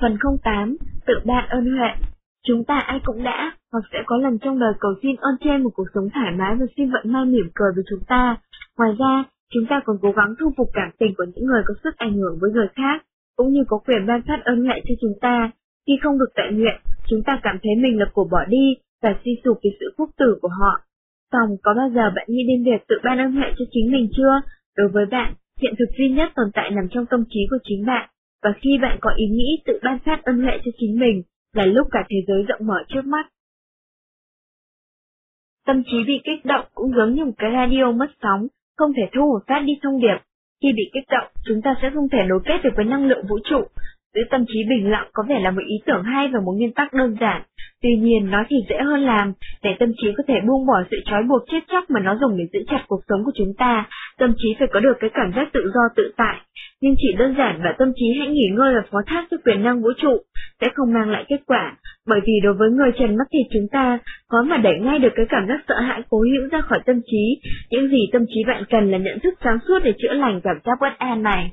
Phần 08, tự ban ơn huệ. Chúng ta ai cũng đã, hoặc sẽ có lần trong đời cầu xin ơn trên một cuộc sống thoải mái và xin vận may mỉm cười với chúng ta. Ngoài ra, chúng ta còn cố gắng thu phục cảm tình của những người có sức ảnh hưởng với người khác, cũng như có quyền ban phát ơn huệ cho chúng ta. Khi không được tại nguyện, chúng ta cảm thấy mình là cổ bỏ đi và suy sụp vì sự phúc tử của họ. Xong, có bao giờ bạn nghĩ đến việc tự ban ơn huệ cho chính mình chưa? Đối với bạn, hiện thực duy nhất tồn tại nằm trong tâm trí của chính bạn, và khi bạn có ý nghĩ tự ban phát ân huệ cho chính mình, là lúc cả thế giới rộng mở trước mắt. Tâm trí bị kích động cũng giống như một cái radio mất sóng, không thể thu hồi phát đi thông điệp. Khi bị kích động, chúng ta sẽ không thể nối kết được với năng lượng vũ trụ. Giữ tâm trí bình lặng có vẻ là một ý tưởng hay và một nguyên tắc đơn giản, Tuy nhiên, nó thì dễ hơn làm, để tâm trí có thể buông bỏ sự trói buộc chết chóc mà nó dùng để giữ chặt cuộc sống của chúng ta, tâm trí phải có được cái cảm giác tự do tự tại. Nhưng chỉ đơn giản và tâm trí hãy nghỉ ngơi và phó thác cho quyền năng vũ trụ, sẽ không mang lại kết quả, bởi vì đối với người trần mắt thịt chúng ta, có mà đẩy ngay được cái cảm giác sợ hãi cố hữu ra khỏi tâm trí, những gì tâm trí bạn cần là nhận thức sáng suốt để chữa lành cảm giác bất an này.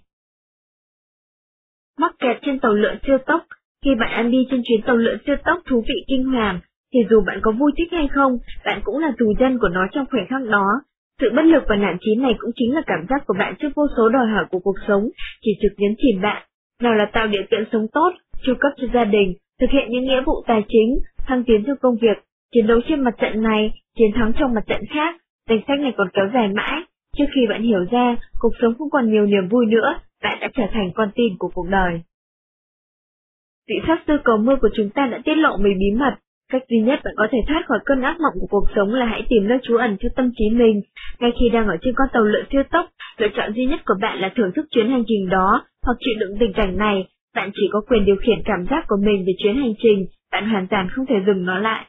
Mắc kẹt trên tàu lượn siêu tốc, khi bạn ăn đi trên chuyến tàu lượn siêu tốc thú vị kinh hoàng, thì dù bạn có vui thích hay không, bạn cũng là tù dân của nó trong khoảnh khắc đó. Sự bất lực và nản chí này cũng chính là cảm giác của bạn trước vô số đòi hỏi của cuộc sống, chỉ trực nhấn chìm bạn. Nào là tạo điều kiện sống tốt, chu cấp cho gia đình, thực hiện những nghĩa vụ tài chính, thăng tiến trong công việc, chiến đấu trên mặt trận này, chiến thắng trong mặt trận khác, danh sách này còn kéo dài mãi. Trước khi bạn hiểu ra, cuộc sống không còn nhiều niềm vui nữa, bạn đã trở thành con tin của cuộc đời. Vị pháp sư cầu mưa của chúng ta đã tiết lộ mấy bí mật. Cách duy nhất bạn có thể thoát khỏi cơn ác mộng của cuộc sống là hãy tìm nơi trú ẩn cho tâm trí mình. Ngay khi đang ở trên con tàu lượn siêu tốc, lựa chọn duy nhất của bạn là thưởng thức chuyến hành trình đó, hoặc chịu đựng tình cảnh này. Bạn chỉ có quyền điều khiển cảm giác của mình về chuyến hành trình, bạn hoàn toàn không thể dừng nó lại.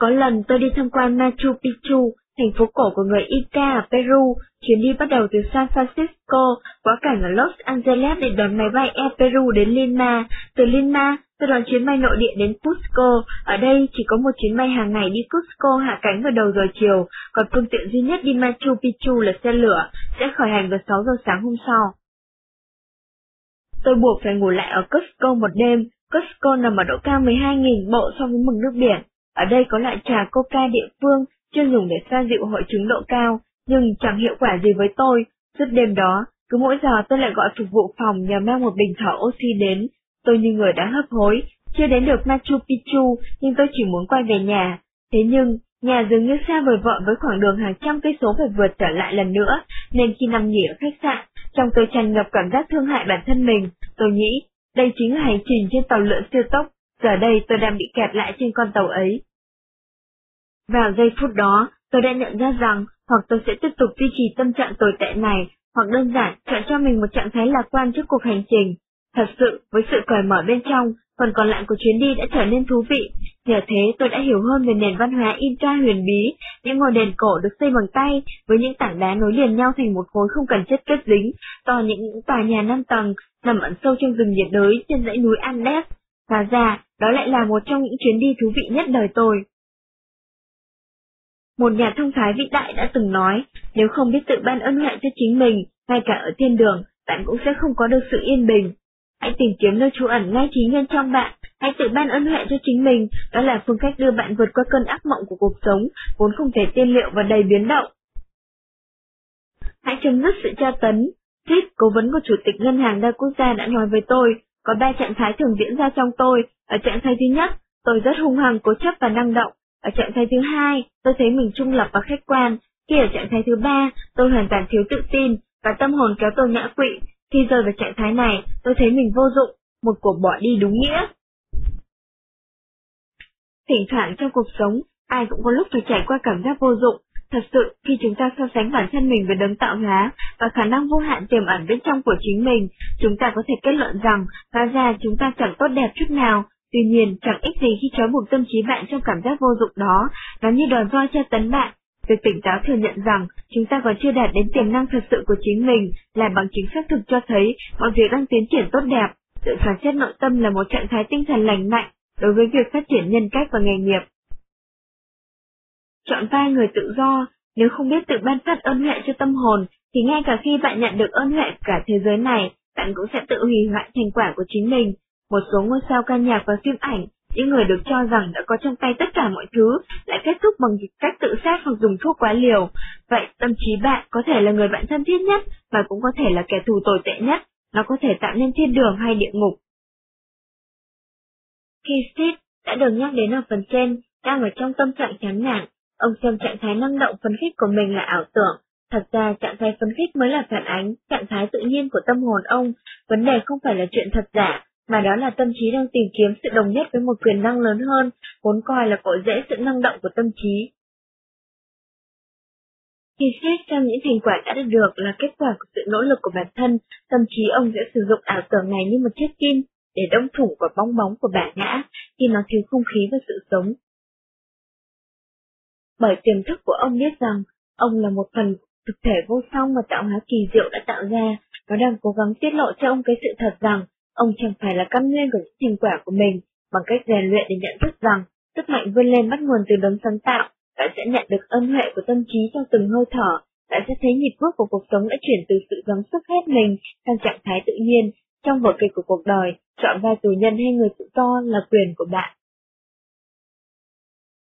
Có lần tôi đi tham quan Machu Picchu, thành phố cổ của người Inca ở Peru. Chuyến đi bắt đầu từ San Francisco, quá cảnh ở Los Angeles để đón máy bay Air Peru đến Lima. Từ Lima, tôi đoàn chuyến bay nội địa đến Cusco. Ở đây chỉ có một chuyến bay hàng ngày đi Cusco hạ cánh vào đầu giờ chiều, còn phương tiện duy nhất đi Machu Picchu là xe lửa, sẽ khởi hành vào 6 giờ sáng hôm sau. Tôi buộc phải ngủ lại ở Cusco một đêm. Cusco nằm ở độ cao 12.000 bộ so với mực nước biển. Ở đây có loại trà coca địa phương chuyên dùng để xoa dịu hội chứng độ cao, nhưng chẳng hiệu quả gì với tôi. Suốt đêm đó, cứ mỗi giờ tôi lại gọi phục vụ phòng nhờ mang một bình thở oxy đến. Tôi như người đã hấp hối, chưa đến được Machu Picchu, nhưng tôi chỉ muốn quay về nhà. Thế nhưng, nhà dường như xa vời vợi với khoảng đường hàng trăm cây số phải vượt trở lại lần nữa, nên khi nằm nghỉ ở khách sạn, trong tôi tràn ngập cảm giác thương hại bản thân mình. Tôi nghĩ, đây chính là hành trình trên tàu lượn siêu tốc, giờ đây tôi đang bị kẹt lại trên con tàu ấy. Vào giây phút đó, tôi đã nhận ra rằng hoặc tôi sẽ tiếp tục duy trì tâm trạng tồi tệ này, hoặc đơn giản chọn cho mình một trạng thái lạc quan trước cuộc hành trình. Thật sự, với sự cởi mở bên trong, phần còn lại của chuyến đi đã trở nên thú vị. Nhờ thế tôi đã hiểu hơn về nền văn hóa Inca huyền bí, những ngôi đền cổ được xây bằng tay, với những tảng đá nối liền nhau thành một khối không cần chất kết dính, to những tòa nhà năm tầng, nằm ẩn sâu trong rừng nhiệt đới trên dãy núi Andes. Và ra, đó lại là một trong những chuyến đi thú vị nhất đời tôi. Một nhà thông thái vĩ đại đã từng nói, nếu không biết tự ban ân huệ cho chính mình, ngay cả ở thiên đường, bạn cũng sẽ không có được sự yên bình. Hãy tìm kiếm nơi trú ẩn ngay chính bên trong bạn, hãy tự ban ân huệ cho chính mình, đó là phương cách đưa bạn vượt qua cơn ác mộng của cuộc sống, vốn không thể tiên liệu và đầy biến động. Hãy chấm dứt sự tra tấn. Thích, cố vấn của Chủ tịch Ngân hàng Đa Quốc gia đã nói với tôi, có ba trạng thái thường diễn ra trong tôi. Ở trạng thái thứ nhất, tôi rất hung hăng, cố chấp và năng động. Ở trạng thái thứ hai, tôi thấy mình trung lập và khách quan. Khi ở trạng thái thứ ba, tôi hoàn toàn thiếu tự tin, và tâm hồn kéo tôi ngã quỵ. Khi rơi vào trạng thái này, tôi thấy mình vô dụng, một cuộc bỏ đi đúng nghĩa. Thỉnh thoảng trong cuộc sống, ai cũng có lúc phải trải qua cảm giác vô dụng. Thật sự, khi chúng ta so sánh bản thân mình với đấng tạo hóa và khả năng vô hạn tiềm ẩn bên trong của chính mình, chúng ta có thể kết luận rằng, hóa ra chúng ta chẳng tốt đẹp chút nào, Tuy nhiên, chẳng ích gì khi trói buộc tâm trí bạn trong cảm giác vô dụng đó, nó như đòn roi tra tấn bạn. Việc tỉnh táo thừa nhận rằng chúng ta còn chưa đạt đến tiềm năng thật sự của chính mình là bằng chứng xác thực cho thấy mọi việc đang tiến triển tốt đẹp. Tự phản xét nội tâm là một trạng thái tinh thần lành mạnh đối với việc phát triển nhân cách và nghề nghiệp. Chọn vai người tự do, nếu không biết tự ban phát ơn huệ cho tâm hồn, thì ngay cả khi bạn nhận được ơn huệ cả thế giới này, bạn cũng sẽ tự hủy hoại thành quả của chính mình. Một số ngôi sao ca nhạc và phim ảnh, những người được cho rằng đã có trong tay tất cả mọi thứ, lại kết thúc bằng cách tự sát hoặc dùng thuốc quá liều. Vậy tâm trí bạn có thể là người bạn thân thiết nhất, và cũng có thể là kẻ thù tồi tệ nhất, nó có thể tạo nên thiên đường hay địa ngục. Khi Steve đã được nhắc đến ở phần trên, đang ở trong tâm trạng chán nản, ông xem trạng thái năng động phấn khích của mình là ảo tưởng, Thật ra trạng thái phấn khích mới là phản ánh trạng thái tự nhiên của tâm hồn ông, vấn đề không phải là chuyện thật giả, mà đó là tâm trí đang tìm kiếm sự đồng nhất với một quyền năng lớn hơn, vốn coi là cội rễ sự năng động của tâm trí. Khi xét trong những thành quả đã được là kết quả của sự nỗ lực của bản thân, tâm trí ông sẽ sử dụng ảo tưởng này như một chiếc kim để đông thủng quả bong bóng của bản ngã khi nó thiếu không khí và sự sống. Bởi tiềm thức của ông biết rằng ông là một phần Thực thể vô song mà tạo hóa kỳ diệu đã tạo ra, nó đang cố gắng tiết lộ cho ông cái sự thật rằng, ông chẳng phải là căm nguyên của những thành quả của mình, bằng cách rèn luyện để nhận thức rằng, sức mạnh vươn lên bắt nguồn từ đấng sáng tạo, bạn sẽ nhận được ân huệ của tâm trí trong từng hơi thở, bạn sẽ thấy nhịp bước của cuộc sống đã chuyển từ sự gắng sức hết mình sang trạng thái tự nhiên, trong vở kịch của cuộc đời, chọn vai tù nhân hay người tự do là quyền của bạn.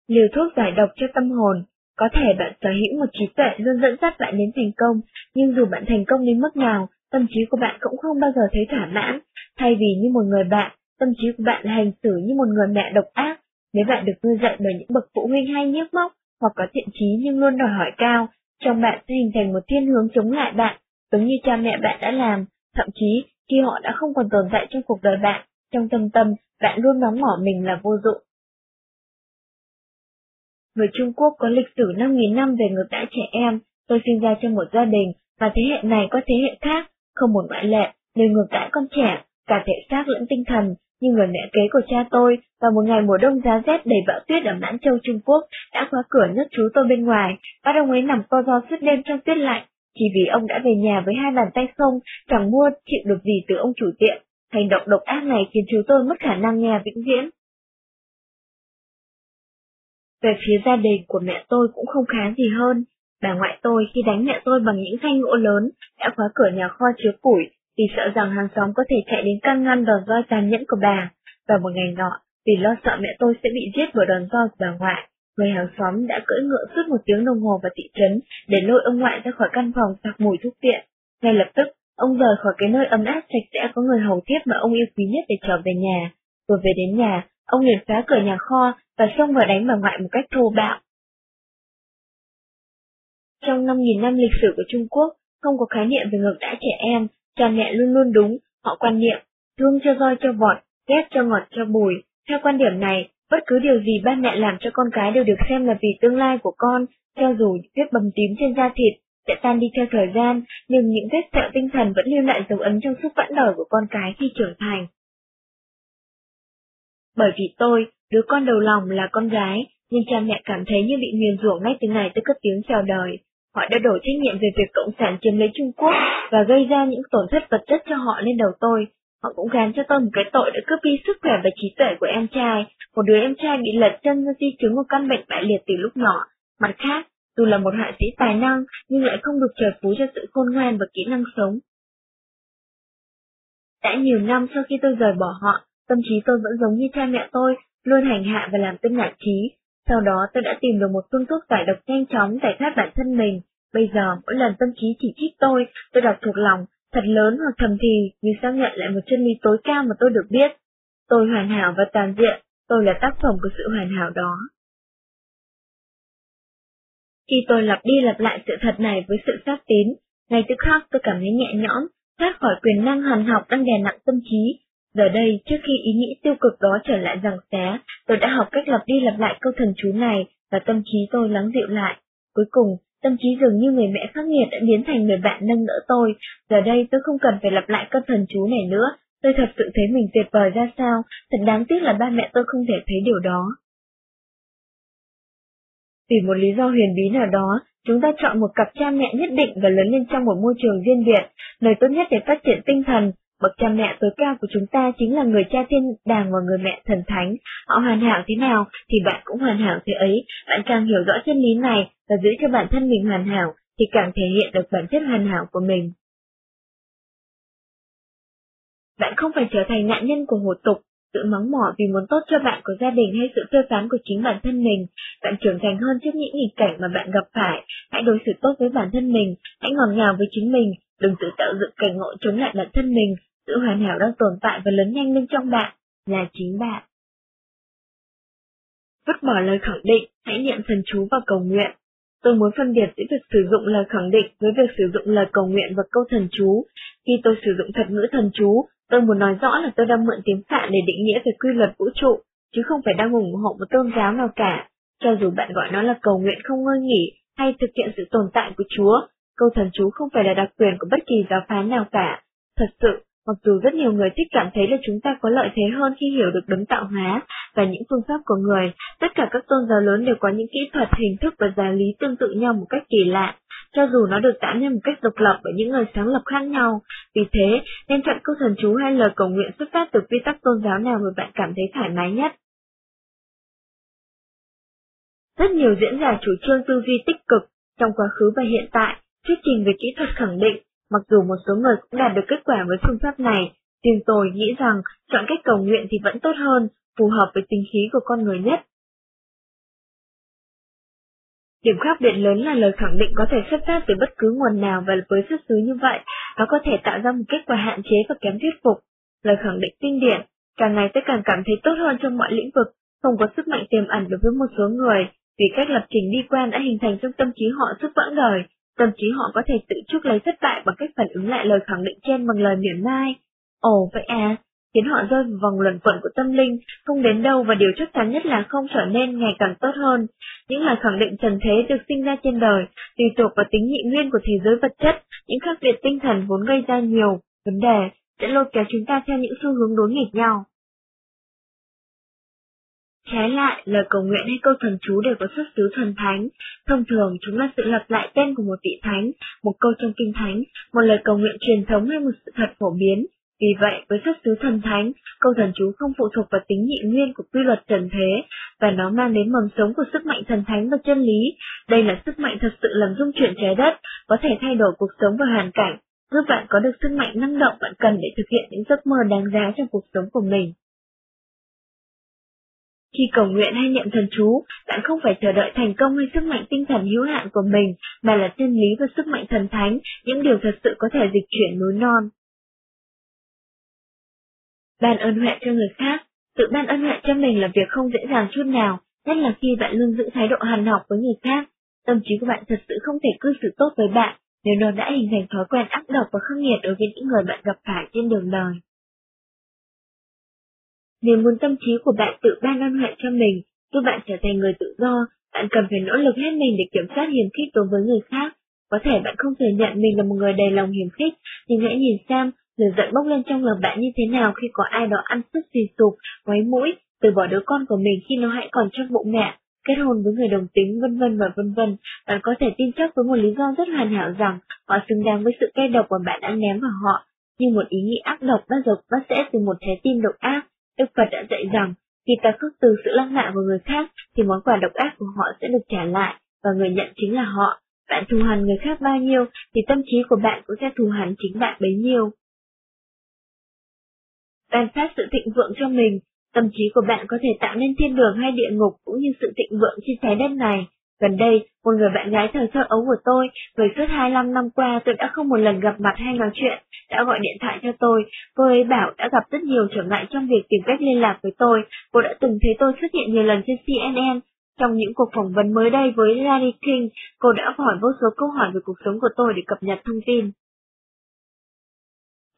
Liều thuốc giải độc cho tâm hồn, có thể bạn sở hữu một trí tuệ luôn dẫn dắt bạn đến thành công, nhưng dù bạn thành công đến mức nào, tâm trí của bạn cũng không bao giờ thấy thỏa mãn. Thay vì như một người bạn, tâm trí của bạn là hành xử như một người mẹ độc ác. Nếu bạn được nuôi dạy bởi những bậc phụ huynh hay nhiếc móc, hoặc có thiện trí nhưng luôn đòi hỏi cao, trong bạn sẽ hình thành một thiên hướng chống lại bạn, giống như cha mẹ bạn đã làm. Thậm chí, khi họ đã không còn tồn tại trong cuộc đời bạn, trong tâm tâm, bạn luôn nóng mỏ mình là vô dụng. Người Trung Quốc có lịch sử 5.000 năm về ngược đãi trẻ em, tôi sinh ra trong một gia đình, và thế hệ này có thế hệ khác, không một ngoại lệ, đều ngược đãi con trẻ, cả thể xác lẫn tinh thần, Nhưng người mẹ kế của cha tôi, vào một ngày mùa đông giá rét đầy bão tuyết ở Mãn Châu Trung Quốc, đã khóa cửa nhốt chú tôi bên ngoài, bắt ông ấy nằm co ro suốt đêm trong tuyết lạnh, chỉ vì ông đã về nhà với hai bàn tay không, chẳng mua chịu được gì từ ông chủ tiệm. Hành động độc ác này khiến chú tôi mất khả năng nghe vĩnh viễn. Về phía gia đình của mẹ tôi cũng không khá gì hơn. Bà ngoại tôi khi đánh mẹ tôi bằng những thanh gỗ lớn đã khóa cửa nhà kho chứa củi vì sợ rằng hàng xóm có thể chạy đến can ngăn đòn roi tàn nhẫn của bà. Và một ngày nọ, vì lo sợ mẹ tôi sẽ bị giết bởi đòn roi của bà ngoại, người hàng xóm đã cưỡi ngựa suốt một tiếng đồng hồ vào thị trấn để lôi ông ngoại ra khỏi căn phòng sặc mùi thuốc viện. Ngay lập tức, ông rời khỏi cái nơi ấm áp sạch sẽ có người hầu tiếp mà ông yêu quý nhất để trở về nhà. Vừa về đến nhà, ông liền phá cửa nhà kho và xông vào đánh bà ngoại một cách thô bạo. Trong 5.000 năm lịch sử của Trung Quốc, không có khái niệm về ngược đãi trẻ em, cha mẹ luôn luôn đúng, họ quan niệm, thương cho roi cho vọt, ghét cho ngọt cho bùi. Theo quan điểm này, bất cứ điều gì ba mẹ làm cho con cái đều được xem là vì tương lai của con, cho dù vết bầm tím trên da thịt sẽ tan đi theo thời gian, nhưng những vết sẹo tinh thần vẫn lưu lại dấu ấn trong suốt quãng đời của con cái khi trưởng thành. Bởi vì tôi, đứa con đầu lòng là con gái, nhưng cha mẹ cảm thấy như bị nguyền rủa ngay từ ngày tôi cất tiếng chào đời. Họ đã đổ trách nhiệm về việc Cộng sản chiếm lấy Trung Quốc và gây ra những tổn thất vật chất cho họ lên đầu tôi. Họ cũng gán cho tôi một cái tội đã cướp đi sức khỏe và trí tuệ của em trai, một đứa em trai bị lật chân do di chứng một căn bệnh bại liệt từ lúc nhỏ. Mặt khác, dù là một họa sĩ tài năng nhưng lại không được trời phú cho sự khôn ngoan và kỹ năng sống. Đã nhiều năm sau khi tôi rời bỏ họ, Tâm trí tôi vẫn giống như cha mẹ tôi, luôn hành hạ và làm tôi nản trí. Sau đó tôi đã tìm được một phương thuốc giải độc nhanh chóng giải thoát bản thân mình. Bây giờ, mỗi lần tâm trí chỉ trích tôi, tôi đọc thuộc lòng, thật lớn hoặc thầm thì, như xác nhận lại một chân lý tối cao mà tôi được biết. Tôi hoàn hảo và toàn diện, tôi là tác phẩm của sự hoàn hảo đó. Khi tôi lặp đi lặp lại sự thật này với sự xác tín, ngay tức khắc tôi cảm thấy nhẹ nhõm, thoát khỏi quyền năng hoàn học đang đè nặng tâm trí, Giờ đây, trước khi ý nghĩ tiêu cực đó trở lại rằng xé, tôi đã học cách lặp đi lặp lại câu thần chú này, và tâm trí tôi lắng dịu lại. Cuối cùng, tâm trí dường như người mẹ khắc nghiệt đã biến thành người bạn nâng đỡ tôi. Giờ đây tôi không cần phải lặp lại câu thần chú này nữa, tôi thật sự thấy mình tuyệt vời ra sao, thật đáng tiếc là ba mẹ tôi không thể thấy điều đó. Vì một lý do huyền bí nào đó, chúng ta chọn một cặp cha mẹ nhất định và lớn lên trong một môi trường riêng biệt, nơi tốt nhất để phát triển tinh thần, Bậc cha mẹ tối cao của chúng ta chính là người cha thiên đàng và người mẹ thần thánh. Họ hoàn hảo thế nào thì bạn cũng hoàn hảo thế ấy. Bạn càng hiểu rõ chân lý này và giữ cho bản thân mình hoàn hảo thì càng thể hiện được bản chất hoàn hảo của mình. Bạn không phải trở thành nạn nhân của hồ tục, sự mắng mỏ vì muốn tốt cho bạn của gia đình hay sự phê phán của chính bản thân mình. Bạn trưởng thành hơn trước những nghịch cảnh mà bạn gặp phải. Hãy đối xử tốt với bản thân mình, hãy ngọt ngào với chính mình, đừng tự tạo dựng cảnh ngộ chống lại bản thân mình. Sự hoàn hảo đang tồn tại và lớn nhanh bên trong bạn, là chính bạn. Vứt bỏ lời khẳng định, hãy niệm thần chú và cầu nguyện. Tôi muốn phân biệt giữa việc sử dụng lời khẳng định với việc sử dụng lời cầu nguyện và câu thần chú. Khi tôi sử dụng thuật ngữ thần chú, tôi muốn nói rõ là tôi đang mượn tiếng Phạn để định nghĩa về quy luật vũ trụ, chứ không phải đang ủng hộ một tôn giáo nào cả. Cho dù bạn gọi nó là cầu nguyện không ngơi nghỉ hay thực hiện sự tồn tại của Chúa, câu thần chú không phải là đặc quyền của bất kỳ giáo phái nào cả. Thật sự, Mặc dù rất nhiều người thích cảm thấy là chúng ta có lợi thế hơn khi hiểu được đấng tạo hóa và những phương pháp của người, tất cả các tôn giáo lớn đều có những kỹ thuật, hình thức và giáo lý tương tự nhau một cách kỳ lạ, cho dù nó được tạo nên một cách độc lập bởi những người sáng lập khác nhau. Vì thế, nên chọn câu thần chú hay lời cầu nguyện xuất phát từ quy tắc tôn giáo nào mà bạn cảm thấy thoải mái nhất. Rất nhiều diễn giả chủ trương tư duy tích cực trong quá khứ và hiện tại, thuyết trình về kỹ thuật khẳng định Mặc dù một số người cũng đạt được kết quả với phương pháp này, riêng tôi nghĩ rằng chọn cách cầu nguyện thì vẫn tốt hơn, phù hợp với tính khí của con người nhất. Điểm khác biệt lớn là lời khẳng định có thể xuất phát từ bất cứ nguồn nào và với xuất xứ như vậy, nó có thể tạo ra một kết quả hạn chế và kém thuyết phục. Lời khẳng định kinh điển, càng ngày tôi càng cảm thấy tốt hơn trong mọi lĩnh vực, không có sức mạnh tiềm ẩn đối với một số người, vì cách lập trình đi quan đã hình thành trong tâm trí họ suốt quãng đời, Thậm chí họ có thể tự chuốc lấy thất bại bằng cách phản ứng lại lời khẳng định trên bằng lời mỉa mai. Ồ vậy à, khiến họ rơi vào vòng luẩn quẩn của tâm linh, không đến đâu và điều chắc chắn nhất là không trở nên ngày càng tốt hơn. Những lời khẳng định trần thế được sinh ra trên đời, tùy thuộc vào tính nhị nguyên của thế giới vật chất, những khác biệt tinh thần vốn gây ra nhiều vấn đề, sẽ lôi kéo chúng ta theo những xu hướng đối nghịch nhau. Trái lại, lời cầu nguyện hay câu thần chú đều có xuất xứ thần thánh. Thông thường, chúng là sự lặp lại tên của một vị thánh, một câu trong kinh thánh, một lời cầu nguyện truyền thống hay một sự thật phổ biến. Vì vậy, với xuất xứ thần thánh, câu thần chú không phụ thuộc vào tính nhị nguyên của quy luật trần thế, và nó mang đến mầm sống của sức mạnh thần thánh và chân lý. Đây là sức mạnh thật sự làm dung chuyển trái đất, có thể thay đổi cuộc sống và hoàn cảnh, giúp bạn có được sức mạnh năng động bạn cần để thực hiện những giấc mơ đáng giá trong cuộc sống của mình. Khi cầu nguyện hay niệm thần chú, bạn không phải chờ đợi thành công hay sức mạnh tinh thần hữu hạn của mình, mà là chân lý và sức mạnh thần thánh, những điều thật sự có thể dịch chuyển núi non. Ban ơn huệ cho người khác, tự ban ơn huệ cho mình là việc không dễ dàng chút nào, nhất là khi bạn luôn giữ thái độ hàn học với người khác. Tâm trí của bạn thật sự không thể cư xử tốt với bạn, nếu nó đã hình thành thói quen ác độc và khắc nghiệt đối với những người bạn gặp phải trên đường đời. Nếu muốn tâm trí của bạn tự ban ân huệ cho mình, giúp bạn trở thành người tự do, bạn cần phải nỗ lực hết mình để kiểm soát hiềm khích đối với người khác. Có thể bạn không thừa nhận mình là một người đầy lòng hiềm khích, nhưng hãy nhìn xem lửa giận bốc lên trong lòng bạn như thế nào khi có ai đó ăn sức xì sụp, quấy mũi, từ bỏ đứa con của mình khi nó hãy còn trong bụng mẹ, kết hôn với người đồng tính vân vân và vân vân. Bạn có thể tin chắc với một lý do rất hoàn hảo rằng họ xứng đáng với sự cay độc mà bạn đã ném vào họ, như một ý nghĩ ác độc bắt dọc bắt sẽ từ một trái tim độc ác. Đức Phật đã dạy rằng, khi ta khước từ sự lăng mạ của người khác, thì món quà độc ác của họ sẽ được trả lại, và người nhận chính là họ. Bạn thù hằn người khác bao nhiêu, thì tâm trí của bạn cũng sẽ thù hằn chính bạn bấy nhiêu. Ban phát sự thịnh vượng cho mình, tâm trí của bạn có thể tạo nên thiên đường hay địa ngục cũng như sự thịnh vượng trên trái đất này. Gần đây, một người bạn gái thời thơ ấu của tôi, người suốt 25 năm qua tôi đã không một lần gặp mặt hay nói chuyện, đã gọi điện thoại cho tôi. Cô ấy bảo đã gặp rất nhiều trở ngại trong việc tìm cách liên lạc với tôi. Cô đã từng thấy tôi xuất hiện nhiều lần trên CNN. Trong những cuộc phỏng vấn mới đây với Larry King, cô đã hỏi vô số câu hỏi về cuộc sống của tôi để cập nhật thông tin.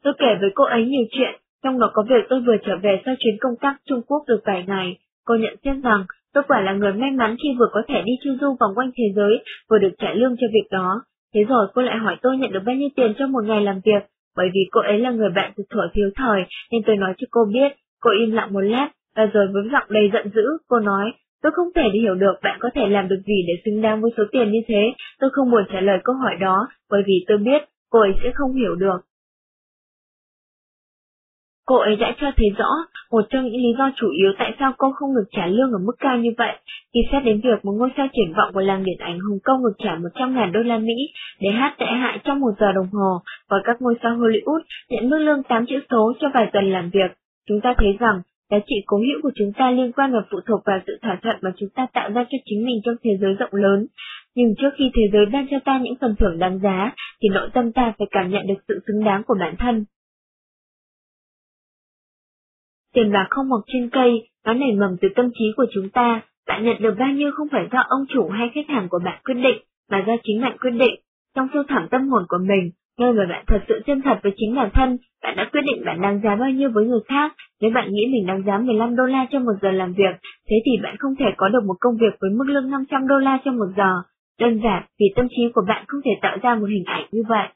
Tôi kể với cô ấy nhiều chuyện, trong đó có việc tôi vừa trở về sau chuyến công tác Trung Quốc được vài ngày. Cô nhận xét rằng Tôi quả là người may mắn khi vừa có thể đi chu du vòng quanh thế giới, vừa được trả lương cho việc đó. Thế rồi cô lại hỏi tôi nhận được bao nhiêu tiền cho một ngày làm việc, bởi vì cô ấy là người bạn từ thuở thiếu thời, nên tôi nói cho cô biết. Cô im lặng một lát, và rồi với giọng đầy giận dữ, cô nói, tôi không thể hiểu được bạn có thể làm được gì để xứng đáng với số tiền như thế, tôi không muốn trả lời câu hỏi đó, bởi vì tôi biết cô ấy sẽ không hiểu được. Cô ấy đã cho thấy rõ một trong những lý do chủ yếu tại sao cô không được trả lương ở mức cao như vậy. Khi xét đến việc một ngôi sao triển vọng của làng điện ảnh Hồng Kông được trả 100.000 đô la Mỹ để hát tệ hại trong một giờ đồng hồ, và các ngôi sao Hollywood nhận mức lương 8 chữ số cho vài tuần làm việc, chúng ta thấy rằng giá trị cố hữu của chúng ta liên quan và phụ thuộc vào sự thỏa thuận mà chúng ta tạo ra cho chính mình trong thế giới rộng lớn. Nhưng trước khi thế giới ban cho ta những phần thưởng đáng giá, thì nội tâm ta phải cảm nhận được sự xứng đáng của bản thân. Tiền bạc không mọc trên cây, nó nảy mầm từ tâm trí của chúng ta, bạn nhận được bao nhiêu không phải do ông chủ hay khách hàng của bạn quyết định, mà do chính bạn quyết định. Trong sâu thẳm tâm hồn của mình, nơi mà bạn thật sự chân thật với chính bản thân, bạn đã quyết định bạn đáng giá bao nhiêu với người khác. Nếu bạn nghĩ mình đáng giá 15 đô la cho một giờ làm việc, thế thì bạn không thể có được một công việc với mức lương 500 đô la cho một giờ. Đơn giản vì tâm trí của bạn không thể tạo ra một hình ảnh như vậy.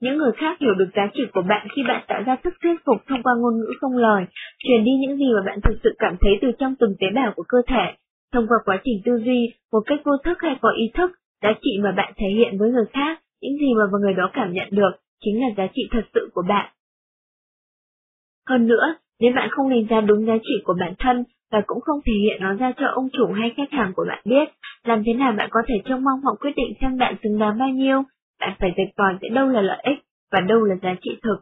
Những người khác hiểu được giá trị của bạn khi bạn tạo ra sức thuyết phục thông qua ngôn ngữ không lời, truyền đi những gì mà bạn thực sự cảm thấy từ trong từng tế bào của cơ thể. Thông qua quá trình tư duy, một cách vô thức hay có ý thức, giá trị mà bạn thể hiện với người khác, những gì mà người đó cảm nhận được, chính là giá trị thật sự của bạn. Hơn nữa, nếu bạn không đánh giá đúng giá trị của bản thân và cũng không thể hiện nó ra cho ông chủ hay khách hàng của bạn biết, làm thế nào bạn có thể trông mong họ quyết định xem bạn xứng đáng bao nhiêu, bạn phải rạch ròi giữa đâu là lợi ích và đâu là giá trị thực.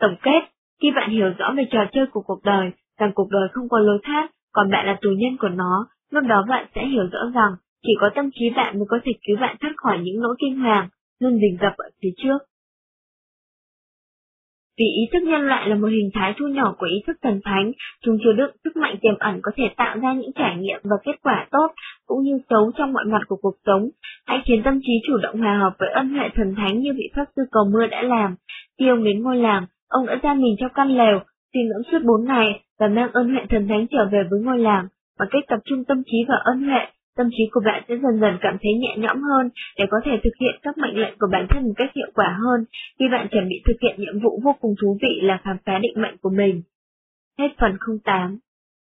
Tổng kết, khi bạn hiểu rõ về trò chơi của cuộc đời, rằng cuộc đời không có lối thoát, còn bạn là tù nhân của nó, lúc đó bạn sẽ hiểu rõ rằng chỉ có tâm trí bạn mới có thể cứu bạn thoát khỏi những nỗi kinh hoàng, luôn rình rập ở phía trước. Vì ý thức nhân loại là một hình thái thu nhỏ của ý thức thần thánh, chúng chứa đựng sức mạnh tiềm ẩn có thể tạo ra những trải nghiệm và kết quả tốt, cũng như xấu trong mọi mặt của cuộc sống. Hãy khiến tâm trí chủ động hòa hợp với ân huệ thần thánh như vị pháp sư cầu mưa đã làm. Khi ông đến ngôi làng, ông đã ra mình trong căn lều, suy ngẫm suốt bốn ngày và mang ân huệ thần thánh trở về với ngôi làng. Bằng cách tập trung tâm trí vào ân huệ, tâm trí của bạn sẽ dần dần cảm thấy nhẹ nhõm hơn để có thể thực hiện các mệnh lệnh của bản thân một cách hiệu quả hơn khi bạn chuẩn bị thực hiện nhiệm vụ vô cùng thú vị là khám phá định mệnh của mình. Hết phần 08